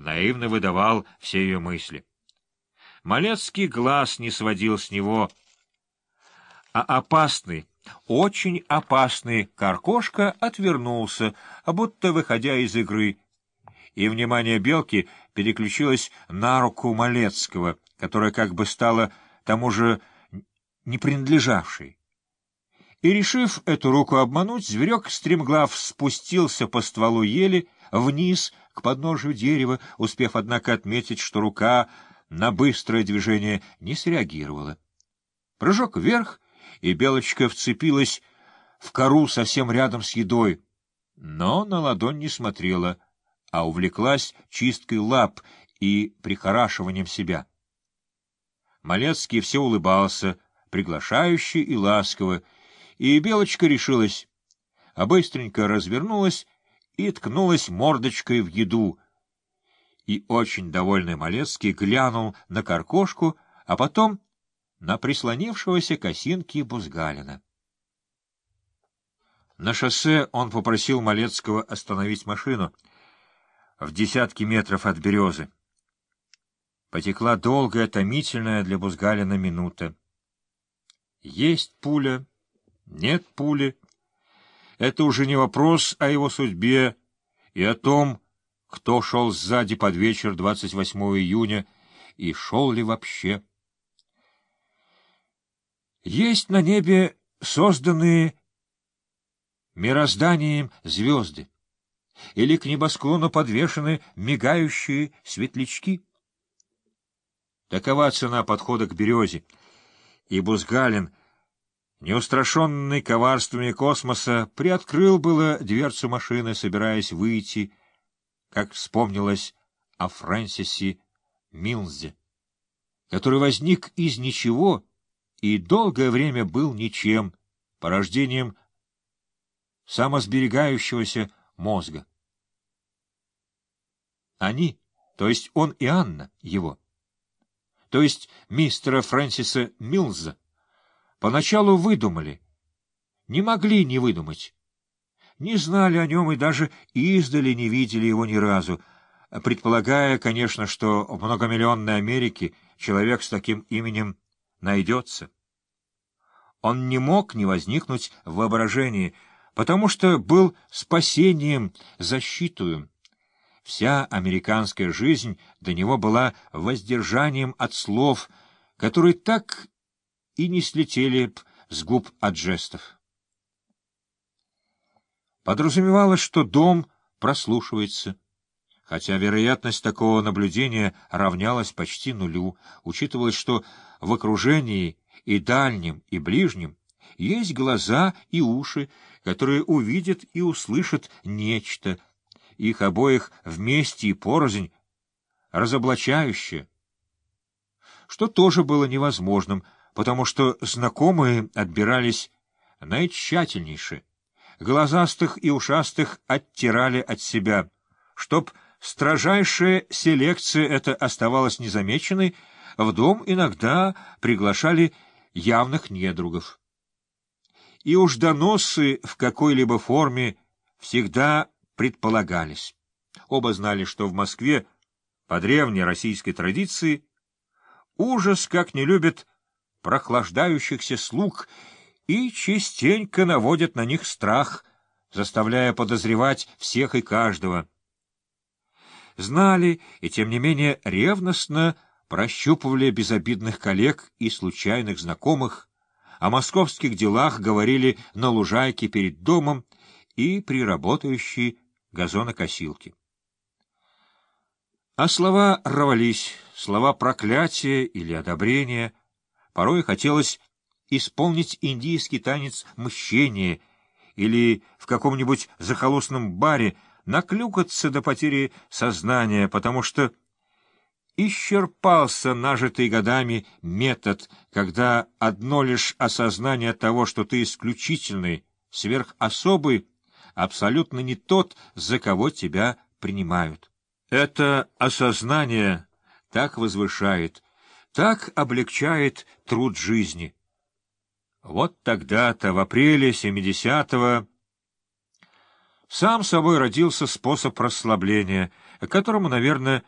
наивно выдавал все ее мысли. Малецкий глаз не сводил с него, а опасный, очень опасный Каркошка отвернулся, будто выходя из игры, и внимание Белки переключилось на руку Малецкого, которая как бы стала тому же не принадлежавшей. И, решив эту руку обмануть, зверек стремглав спустился по стволу ели вниз к подножию дерева, успев, однако, отметить, что рука на быстрое движение не среагировала. Прыжок вверх, и белочка вцепилась в кору совсем рядом с едой, но на ладонь не смотрела, а увлеклась чисткой лап и прихорашиванием себя. Малецкий все улыбался, приглашающе и ласково, и Белочка решилась, а быстренько развернулась и ткнулась мордочкой в еду. И очень довольный Малецкий глянул на каркошку, а потом на прислонившегося к осинке Бузгалина. На шоссе он попросил Малецкого остановить машину в десятки метров от березы. Потекла долгая, томительная для Бузгалина минута. Есть пуля, нет пули. Это уже не вопрос о его судьбе и о том, кто шел сзади под вечер 28 июня и шел ли вообще. Есть на небе созданные мирозданием звезды, или к небосклону подвешены мигающие светлячки. Такова цена подхода к березе, и Бузгалин, неустрашенный коварствами космоса, приоткрыл было дверцу машины, собираясь выйти, как вспомнилось о Фрэнсисе Милзе, который возник из ничего и долгое время был ничем, порождением самосберегающегося мозга. Они, то есть он и Анна, его, то есть мистера Фрэнсиса Милза, поначалу выдумали, не могли не выдумать, не знали о нем и даже издали не видели его ни разу, предполагая, конечно, что в многомиллионной Америке человек с таким именем найдется. Он не мог не возникнуть в воображении, потому что был спасением, защитою. Вся американская жизнь до него была воздержанием от слов, которые так и не слетели б с губ от жестов. Подразумевалось, что дом прослушивается, хотя вероятность такого наблюдения равнялась почти нулю, учитывалось, что в окружении и дальнем, и ближнем есть глаза и уши, которые увидят и услышат нечто, их обоих вместе и порознь, разоблачающее, что тоже было невозможным, потому что знакомые отбирались наитщательнейше, глазастых и ушастых оттирали от себя, чтоб строжайшая селекция эта оставалась незамеченной, в дом иногда приглашали явных недругов. И уж доносы в какой-либо форме всегда предполагались. Оба знали, что в Москве, по древней российской традиции, ужас как не любят прохлаждающихся слуг и частенько наводят на них страх, заставляя подозревать всех и каждого. Знали и, тем не менее, ревностно прощупывали безобидных коллег и случайных знакомых, о московских делах говорили на лужайке перед домом и при работающей газонокосилке. А слова рвались, слова проклятия или одобрения. Порой хотелось исполнить индийский танец мщения или в каком-нибудь захолустном баре наклюкаться до потери сознания, потому что исчерпался нажитый годами метод, когда одно лишь осознание того, что ты исключительный, сверхособый, абсолютно не тот, за кого тебя принимают. Это осознание так возвышает, так облегчает труд жизни. Вот тогда-то, в апреле 70-го, Сам собой родился способ расслабления, которому, наверное,